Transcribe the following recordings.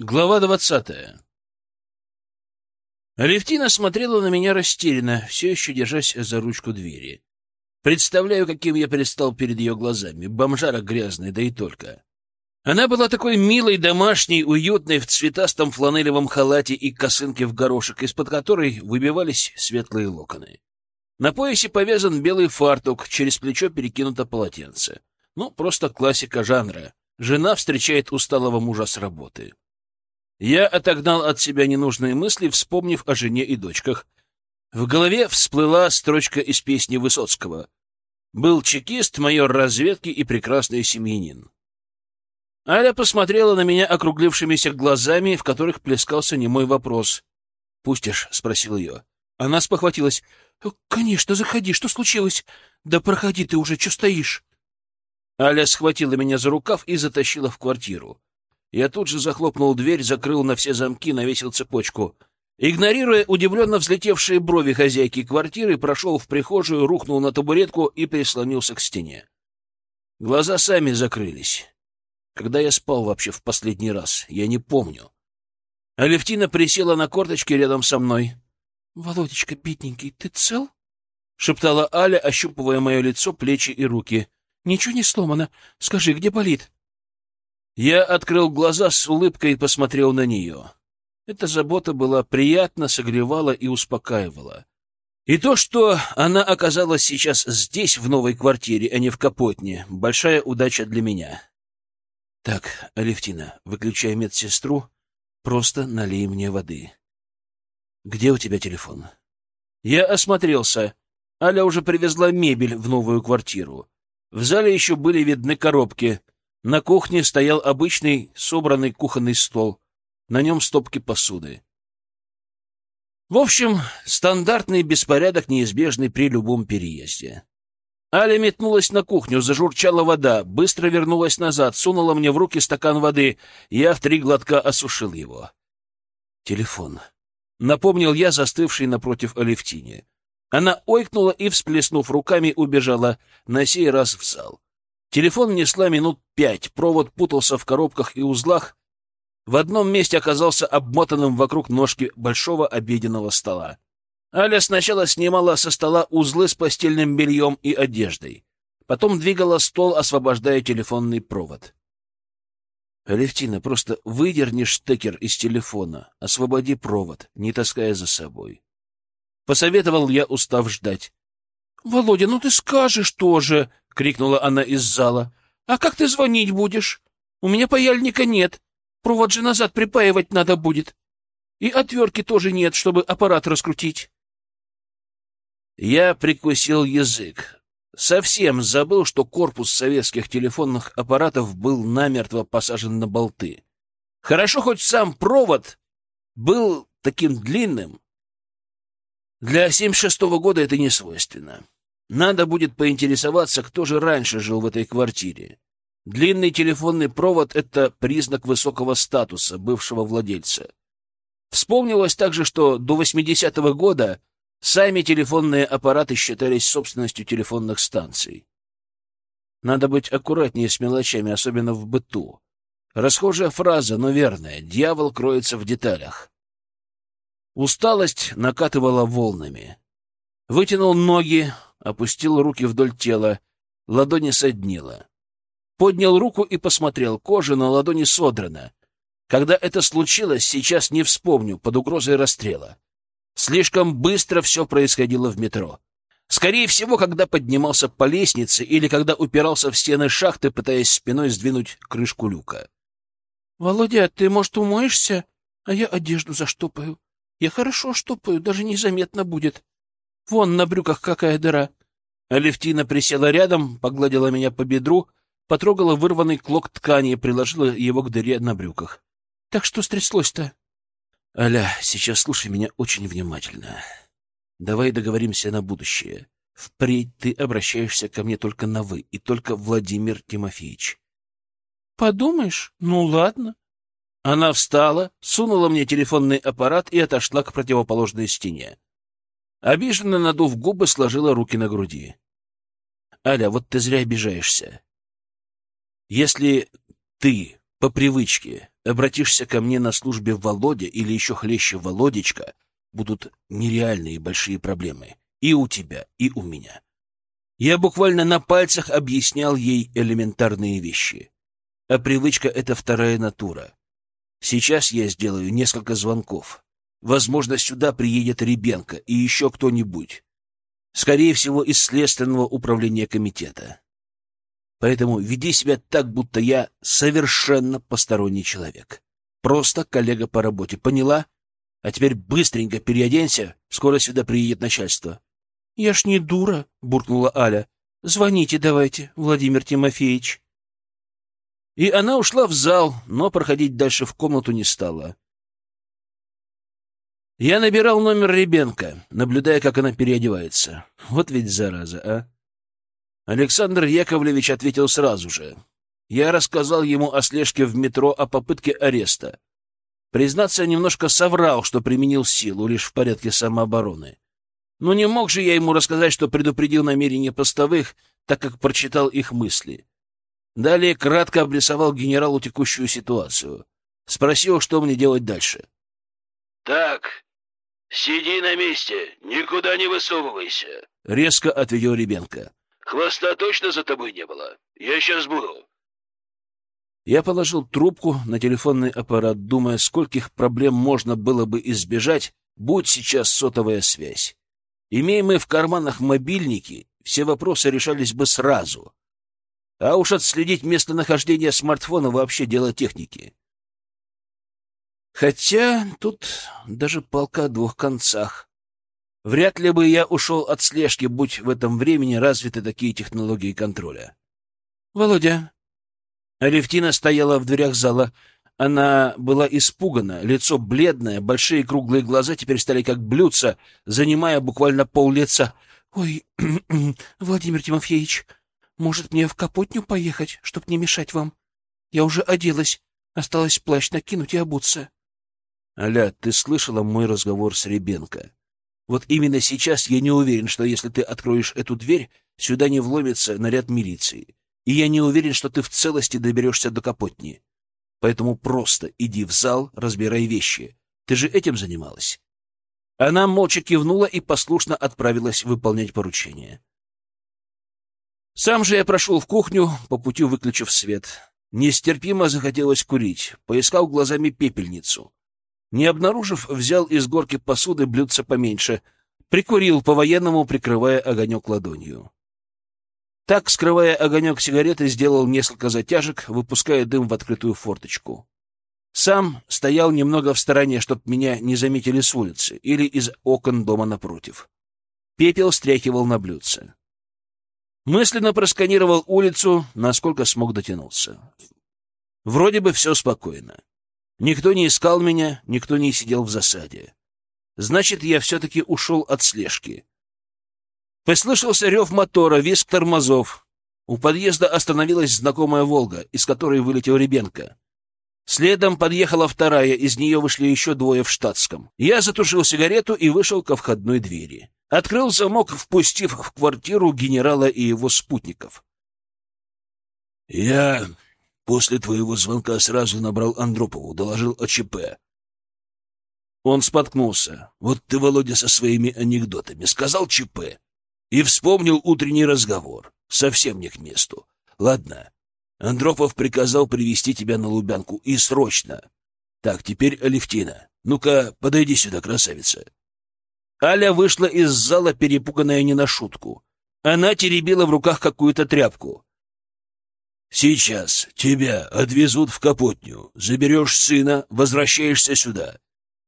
Глава двадцатая. Алевтина смотрела на меня растерянно, все еще держась за ручку двери. Представляю, каким я предстал перед ее глазами. Бомжара грязный, да и только. Она была такой милой, домашней, уютной, в цветастом фланелевом халате и косынке в горошек, из-под которой выбивались светлые локоны. На поясе повязан белый фартук, через плечо перекинуто полотенце. Ну, просто классика жанра. Жена встречает усталого мужа с работы. Я отогнал от себя ненужные мысли, вспомнив о жене и дочках. В голове всплыла строчка из песни Высоцкого. «Был чекист, майор разведки и прекрасный семьянин». Аля посмотрела на меня округлившимися глазами, в которых плескался немой вопрос. «Пустишь?» — спросил ее. Она спохватилась. «Конечно, заходи. Что случилось? Да проходи ты уже, что стоишь?» Аля схватила меня за рукав и затащила в квартиру. Я тут же захлопнул дверь, закрыл на все замки, навесил цепочку. Игнорируя удивленно взлетевшие брови хозяйки квартиры, прошел в прихожую, рухнул на табуретку и прислонился к стене. Глаза сами закрылись. Когда я спал вообще в последний раз, я не помню. Алевтина присела на корточки рядом со мной. — Володечка, бедненький, ты цел? — шептала Аля, ощупывая мое лицо, плечи и руки. — Ничего не сломано. Скажи, где болит? Я открыл глаза с улыбкой и посмотрел на нее. Эта забота была приятна, согревала и успокаивала. И то, что она оказалась сейчас здесь, в новой квартире, а не в Капотне, большая удача для меня. Так, Алевтина, выключай медсестру, просто налей мне воды. Где у тебя телефон? Я осмотрелся. Аля уже привезла мебель в новую квартиру. В зале еще были видны коробки — на кухне стоял обычный собранный кухонный стол. На нем стопки посуды. В общем, стандартный беспорядок, неизбежный при любом переезде. Аля метнулась на кухню, зажурчала вода, быстро вернулась назад, сунула мне в руки стакан воды. Я в три глотка осушил его. Телефон. Напомнил я, застывший напротив Алевтине. Она ойкнула и, всплеснув руками, убежала, на сей раз в зал. Телефон несла минут пять, провод путался в коробках и узлах. В одном месте оказался обмотанным вокруг ножки большого обеденного стола. Аля сначала снимала со стола узлы с постельным бельем и одеждой. Потом двигала стол, освобождая телефонный провод. «Алевтина, просто выдерни штекер из телефона, освободи провод, не таская за собой». Посоветовал я, устав ждать. «Володя, ну ты скажешь тоже!» — крикнула она из зала. — А как ты звонить будешь? У меня паяльника нет. Провод же назад припаивать надо будет. И отвертки тоже нет, чтобы аппарат раскрутить. Я прикусил язык. Совсем забыл, что корпус советских телефонных аппаратов был намертво посажен на болты. Хорошо, хоть сам провод был таким длинным. Для 76-го года это не свойственно. Надо будет поинтересоваться, кто же раньше жил в этой квартире. Длинный телефонный провод — это признак высокого статуса бывшего владельца. Вспомнилось также, что до 80-го года сами телефонные аппараты считались собственностью телефонных станций. Надо быть аккуратнее с мелочами, особенно в быту. Расхожая фраза, но верная. Дьявол кроется в деталях. Усталость накатывала волнами. Вытянул ноги, опустил руки вдоль тела, ладони соднило. Поднял руку и посмотрел, кожа на ладони содрана. Когда это случилось, сейчас не вспомню, под угрозой расстрела. Слишком быстро все происходило в метро. Скорее всего, когда поднимался по лестнице или когда упирался в стены шахты, пытаясь спиной сдвинуть крышку люка. — Володя, ты, может, умоешься? А я одежду заштопаю. Я хорошо штопаю, даже незаметно будет. Вон на брюках какая дыра. Алевтина присела рядом, погладила меня по бедру, потрогала вырванный клок ткани и приложила его к дыре на брюках. — Так что стряслось-то? — Аля, сейчас слушай меня очень внимательно. Давай договоримся на будущее. Впредь ты обращаешься ко мне только на «вы» и только Владимир Тимофеевич. — Подумаешь? Ну, ладно. Она встала, сунула мне телефонный аппарат и отошла к противоположной стене. Обиженно надув губы, сложила руки на груди. — Аля, вот ты зря обижаешься. Если ты по привычке обратишься ко мне на службе Володя или еще хлеще Володечка, будут нереальные большие проблемы и у тебя, и у меня. Я буквально на пальцах объяснял ей элементарные вещи. А привычка — это вторая натура. Сейчас я сделаю несколько звонков. Возможно, сюда приедет Ребенко и еще кто-нибудь. Скорее всего, из Следственного управления комитета. Поэтому веди себя так, будто я совершенно посторонний человек. Просто коллега по работе. Поняла? А теперь быстренько переоденься, скоро сюда приедет начальство. — Я ж не дура, — буркнула Аля. — Звоните давайте, Владимир Тимофеевич. И она ушла в зал, но проходить дальше в комнату не стала. Я набирал номер Ребенка, наблюдая, как она переодевается. Вот ведь зараза, а! Александр Яковлевич ответил сразу же. Я рассказал ему о слежке в метро, о попытке ареста. Признаться, немножко соврал, что применил силу лишь в порядке самообороны. Но не мог же я ему рассказать, что предупредил намерения постовых, так как прочитал их мысли. Далее кратко обрисовал генералу текущую ситуацию. Спросил, что мне делать дальше. — Так, сиди на месте, никуда не высовывайся, — резко ответил Ребенко. — Хвоста точно за тобой не было? Я сейчас буду. Я положил трубку на телефонный аппарат, думая, скольких проблем можно было бы избежать, будь сейчас сотовая связь. Имея мы в карманах мобильники, все вопросы решались бы сразу. А уж отследить местонахождение смартфона вообще дело техники. Хотя тут даже палка о двух концах. Вряд ли бы я ушел от слежки, будь в этом времени развиты такие технологии контроля. — Володя, Алевтина стояла в дверях зала. Она была испугана, лицо бледное, большие круглые глаза теперь стали как блюдца, занимая буквально пол лица. — Ой, Владимир Тимофеевич, может, мне в Капотню поехать, чтоб не мешать вам? Я уже оделась, осталось плащ накинуть и обуться. — Аля, ты слышала мой разговор с Ребенко? Вот именно сейчас я не уверен, что если ты откроешь эту дверь, сюда не вломится наряд милиции и я не уверен, что ты в целости доберешься до Капотни. Поэтому просто иди в зал, разбирай вещи. Ты же этим занималась. Она молча кивнула и послушно отправилась выполнять поручение. Сам же я прошел в кухню, по пути выключив свет. Нестерпимо захотелось курить. Поискал глазами пепельницу. Не обнаружив, взял из горки посуды блюдце поменьше. Прикурил по-военному, прикрывая огонек ладонью. Так, скрывая огонек сигареты, сделал несколько затяжек, выпуская дым в открытую форточку. Сам стоял немного в стороне, чтоб меня не заметили с улицы или из окон дома напротив. Пепел стряхивал на блюдце. Мысленно просканировал улицу, насколько смог дотянуться. Вроде бы все спокойно. Никто не искал меня, никто не сидел в засаде. Значит, я все-таки ушел от слежки. Послышался рев мотора, визг тормозов. У подъезда остановилась знакомая «Волга», из которой вылетел Ребенко. Следом подъехала вторая, из нее вышли еще двое в штатском. Я затушил сигарету и вышел ко входной двери. Открыл замок, впустив в квартиру генерала и его спутников. «Я после твоего звонка сразу набрал Андропову, доложил о ЧП». Он споткнулся. «Вот ты, Володя, со своими анекдотами. Сказал ЧП. И вспомнил утренний разговор. Совсем не к месту. Ладно. Андропов приказал привести тебя на Лубянку. И срочно. Так, теперь Алевтина. Ну-ка, подойди сюда, красавица. Аля вышла из зала, перепуганная не на шутку. Она теребила в руках какую-то тряпку. «Сейчас тебя отвезут в Капотню. Заберешь сына, возвращаешься сюда.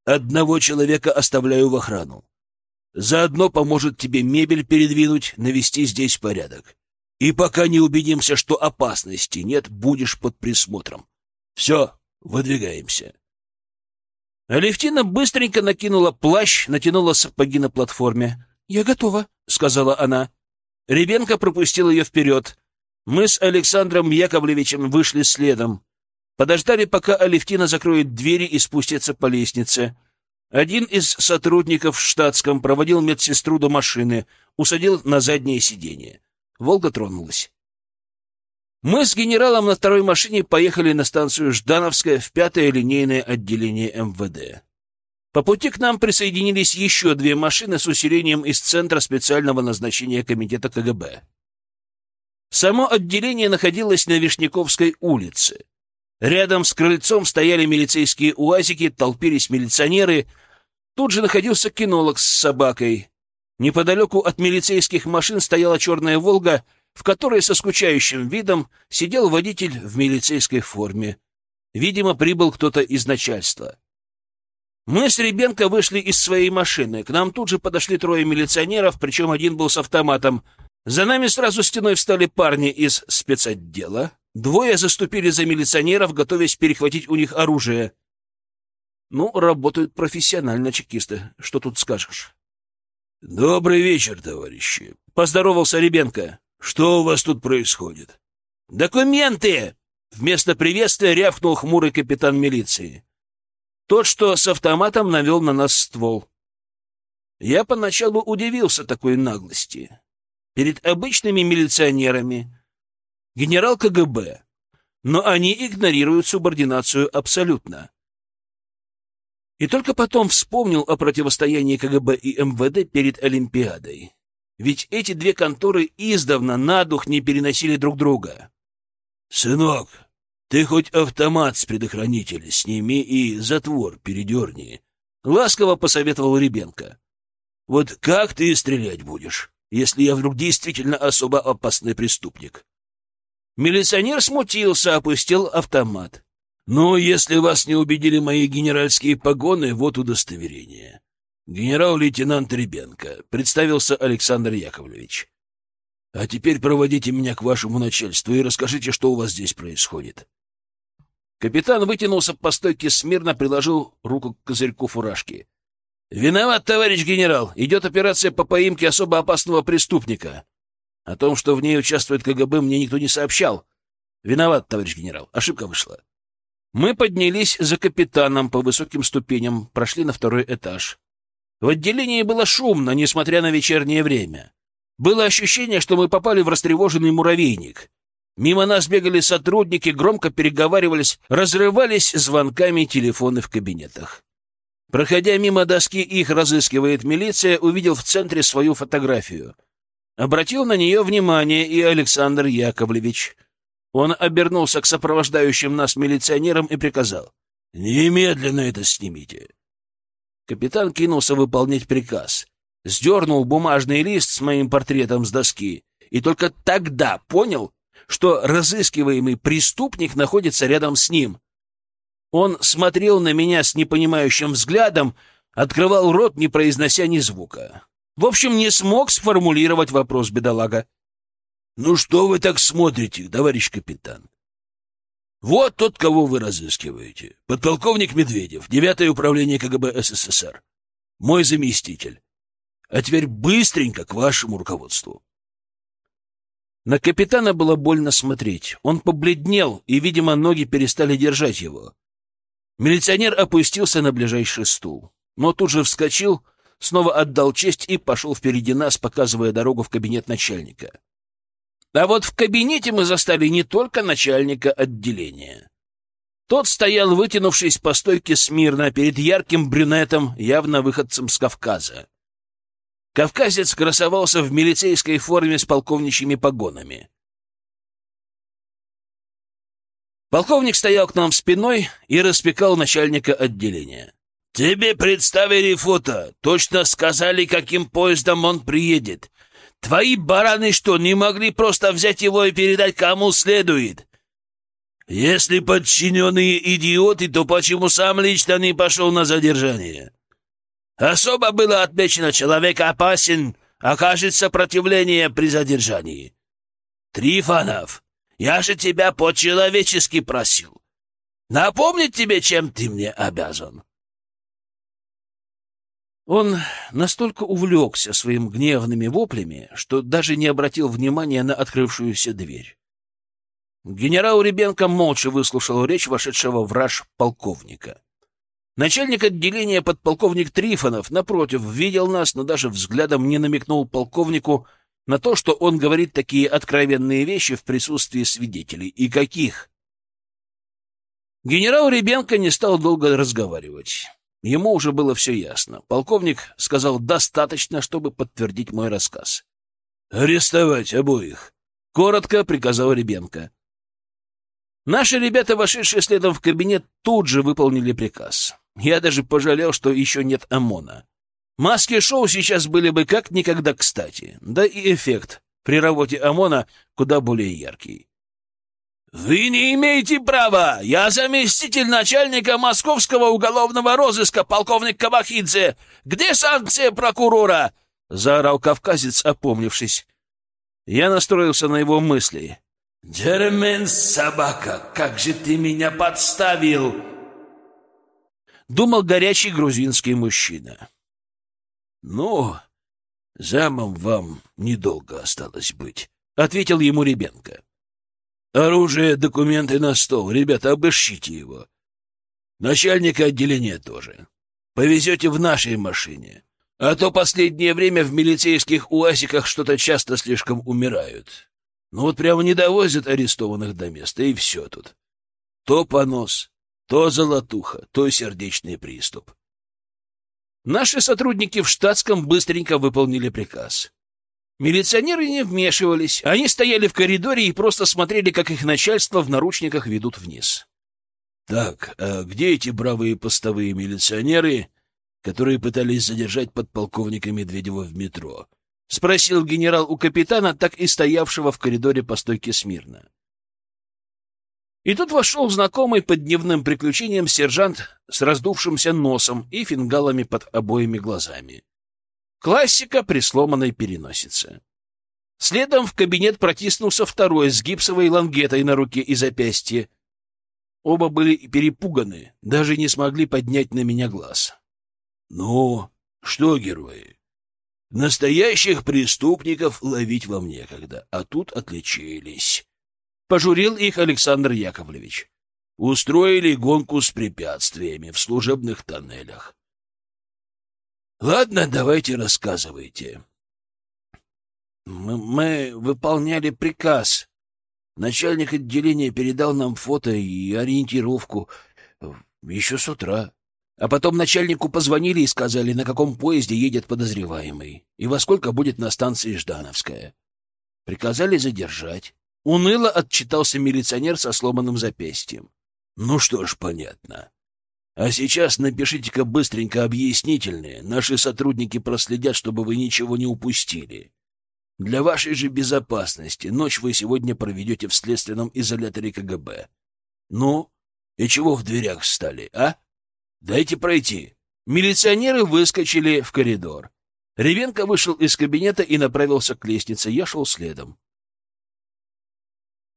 Одного человека оставляю в охрану. Заодно поможет тебе мебель передвинуть, навести здесь порядок. И пока не убедимся, что опасности нет, будешь под присмотром. Все, выдвигаемся. Алевтина быстренько накинула плащ, натянула сапоги на платформе. — Я готова, — сказала она. Ребенка пропустил ее вперед. Мы с Александром Яковлевичем вышли следом. Подождали, пока Алевтина закроет двери и спустится по лестнице. Один из сотрудников в штатском проводил медсестру до машины, усадил на заднее сиденье. Волга тронулась. Мы с генералом на второй машине поехали на станцию Ждановская в пятое линейное отделение МВД. По пути к нам присоединились еще две машины с усилением из Центра специального назначения Комитета КГБ. Само отделение находилось на Вишняковской улице. Рядом с крыльцом стояли милицейские уазики, толпились милиционеры. Тут же находился кинолог с собакой. Неподалеку от милицейских машин стояла черная «Волга», в которой со скучающим видом сидел водитель в милицейской форме. Видимо, прибыл кто-то из начальства. Мы с Ребенко вышли из своей машины. К нам тут же подошли трое милиционеров, причем один был с автоматом. За нами сразу стеной встали парни из спецотдела. Двое заступили за милиционеров, готовясь перехватить у них оружие. Ну, работают профессионально чекисты. Что тут скажешь? Добрый вечер, товарищи. Поздоровался Ребенко. Что у вас тут происходит? Документы! Вместо приветствия рявкнул хмурый капитан милиции. Тот, что с автоматом навел на нас ствол. Я поначалу удивился такой наглости. Перед обычными милиционерами генерал КГБ, но они игнорируют субординацию абсолютно. И только потом вспомнил о противостоянии КГБ и МВД перед Олимпиадой. Ведь эти две конторы издавна на дух не переносили друг друга. — Сынок, ты хоть автомат с предохранителя сними и затвор передерни. Ласково посоветовал Ребенко. Вот как ты стрелять будешь, если я вдруг действительно особо опасный преступник? Милиционер смутился, опустил автомат. Ну, если вас не убедили мои генеральские погоны, вот удостоверение. Генерал-лейтенант Ребенко, представился Александр Яковлевич. А теперь проводите меня к вашему начальству и расскажите, что у вас здесь происходит. Капитан вытянулся по стойке смирно, приложил руку к козырьку фуражки. «Виноват, товарищ генерал. Идет операция по поимке особо опасного преступника. О том, что в ней участвует КГБ, мне никто не сообщал. Виноват, товарищ генерал. Ошибка вышла». Мы поднялись за капитаном по высоким ступеням, прошли на второй этаж. В отделении было шумно, несмотря на вечернее время. Было ощущение, что мы попали в растревоженный муравейник. Мимо нас бегали сотрудники, громко переговаривались, разрывались звонками телефоны в кабинетах. Проходя мимо доски «Их разыскивает милиция», увидел в центре свою фотографию. Обратил на нее внимание и Александр Яковлевич. Он обернулся к сопровождающим нас милиционерам и приказал. «Немедленно это снимите». Капитан кинулся выполнять приказ. Сдернул бумажный лист с моим портретом с доски и только тогда понял, что разыскиваемый преступник находится рядом с ним. Он смотрел на меня с непонимающим взглядом, открывал рот, не произнося ни звука. В общем, не смог сформулировать вопрос бедолага. — Ну что вы так смотрите, товарищ капитан? Вот тот, кого вы разыскиваете. Подполковник Медведев, девятое управление КГБ СССР. Мой заместитель. А теперь быстренько к вашему руководству. На капитана было больно смотреть. Он побледнел, и, видимо, ноги перестали держать его. Милиционер опустился на ближайший стул, но тут же вскочил, снова отдал честь и пошел впереди нас, показывая дорогу в кабинет начальника. А вот в кабинете мы застали не только начальника отделения. Тот стоял, вытянувшись по стойке смирно, перед ярким брюнетом, явно выходцем с Кавказа. Кавказец красовался в милицейской форме с полковничьими погонами. Полковник стоял к нам спиной и распекал начальника отделения. «Тебе представили фото, точно сказали, каким поездом он приедет. Твои бараны что, не могли просто взять его и передать кому следует? Если подчиненные идиоты, то почему сам лично не пошел на задержание?» Особо было отмечено, человек опасен, окажет сопротивление при задержании. Трифонов, я же тебя по-человечески просил. Напомнить тебе, чем ты мне обязан. Он настолько увлекся своим гневными воплями, что даже не обратил внимания на открывшуюся дверь. Генерал Ребенко молча выслушал речь вошедшего в раж полковника. Начальник отделения подполковник Трифонов, напротив, видел нас, но даже взглядом не намекнул полковнику на то, что он говорит такие откровенные вещи в присутствии свидетелей. И каких? Генерал Ребенко не стал долго разговаривать. Ему уже было все ясно. Полковник сказал достаточно, чтобы подтвердить мой рассказ. «Арестовать обоих!» — коротко приказал Ребенко. Наши ребята, вошедшие следом в кабинет, тут же выполнили приказ. Я даже пожалел, что еще нет ОМОНа. Маски-шоу сейчас были бы как никогда кстати, да и эффект при работе ОМОНа куда более яркий. «Вы не имеете права! Я заместитель начальника московского уголовного розыска, полковник Кабахидзе! Где санкция прокурора?» — заорал кавказец, опомнившись. Я настроился на его мысли. «Джермен, собака, как же ты меня подставил!» Думал горячий грузинский мужчина. «Ну, замом вам недолго осталось быть», — ответил ему Ребенко. «Оружие, документы на стол. Ребята, обыщите его. Начальника отделения тоже. Повезете в нашей машине. А то последнее время в милицейских уазиках что-то часто слишком умирают. Ну вот прямо не довозят арестованных до места, и все тут. То понос, то золотуха, то сердечный приступ. Наши сотрудники в штатском быстренько выполнили приказ. Милиционеры не вмешивались, они стояли в коридоре и просто смотрели, как их начальство в наручниках ведут вниз. Так, а где эти бравые постовые милиционеры, которые пытались задержать подполковника Медведева в метро? — спросил генерал у капитана, так и стоявшего в коридоре по стойке смирно. И тут вошел знакомый под дневным приключением сержант с раздувшимся носом и фингалами под обоими глазами. Классика при сломанной переносице. Следом в кабинет протиснулся второй с гипсовой лангетой на руке и запястье. Оба были перепуганы, даже не смогли поднять на меня глаз. — Ну, что, герои, настоящих преступников ловить вам некогда, а тут отличились. Пожурил их Александр Яковлевич. Устроили гонку с препятствиями в служебных тоннелях. Ладно, давайте рассказывайте. Мы, мы выполняли приказ. Начальник отделения передал нам фото и ориентировку еще с утра. А потом начальнику позвонили и сказали, на каком поезде едет подозреваемый и во сколько будет на станции Ждановская. Приказали задержать. Уныло отчитался милиционер со сломанным запястьем. Ну что ж, понятно. А сейчас напишите-ка быстренько объяснительные. Наши сотрудники проследят, чтобы вы ничего не упустили. Для вашей же безопасности ночь вы сегодня проведете в следственном изоляторе КГБ. Ну, и чего в дверях встали, а? Дайте пройти. Милиционеры выскочили в коридор. Ревенко вышел из кабинета и направился к лестнице. Я шел следом.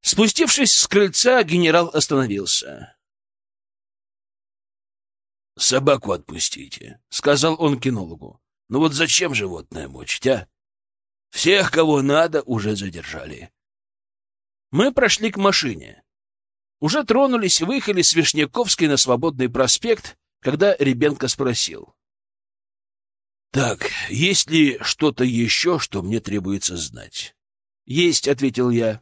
Спустившись с крыльца, генерал остановился. «Собаку отпустите», — сказал он кинологу. «Ну вот зачем животное мочить, а? Всех, кого надо, уже задержали». Мы прошли к машине. Уже тронулись, выехали с Вишняковской на Свободный проспект, когда Ребенко спросил. «Так, есть ли что-то еще, что мне требуется знать?» «Есть», — ответил я.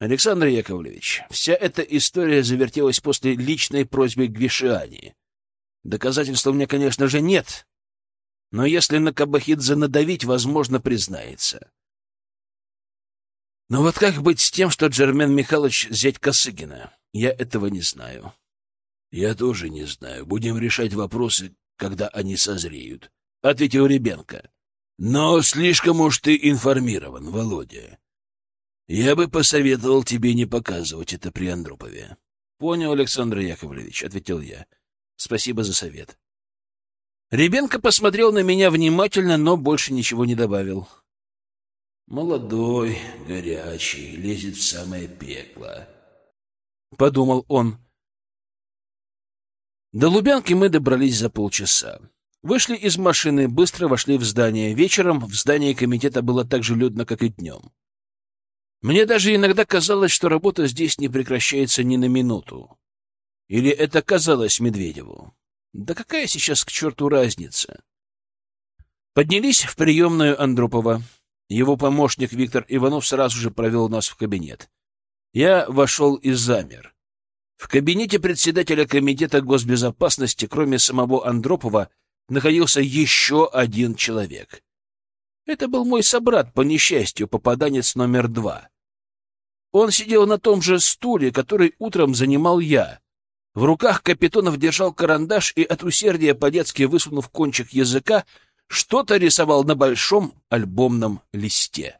Александр Яковлевич, вся эта история завертелась после личной просьбы Гвишиани. Доказательств у меня, конечно же, нет, но если на Кабахидзе надавить, возможно, признается. Но вот как быть с тем, что Джермен Михайлович зять Косыгина? Я этого не знаю. Я тоже не знаю. Будем решать вопросы, когда они созреют, — ответил Ребенко. Но слишком уж ты информирован, Володя. Я бы посоветовал тебе не показывать это при Андропове. — Понял, Александр Яковлевич, — ответил я. — Спасибо за совет. Ребенко посмотрел на меня внимательно, но больше ничего не добавил. «Молодой, горячий, лезет в самое пекло», — подумал он. До Лубянки мы добрались за полчаса. Вышли из машины, быстро вошли в здание. Вечером в здании комитета было так же людно, как и днем. Мне даже иногда казалось, что работа здесь не прекращается ни на минуту. Или это казалось Медведеву? Да какая сейчас к черту разница? Поднялись в приемную Андропова. Его помощник Виктор Иванов сразу же провел нас в кабинет. Я вошел и замер. В кабинете председателя комитета госбезопасности, кроме самого Андропова, находился еще один человек. Это был мой собрат, по несчастью, попаданец номер два. Он сидел на том же стуле, который утром занимал я. В руках Капитонов держал карандаш и от усердия по-детски высунув кончик языка, что-то рисовал на большом альбомном листе.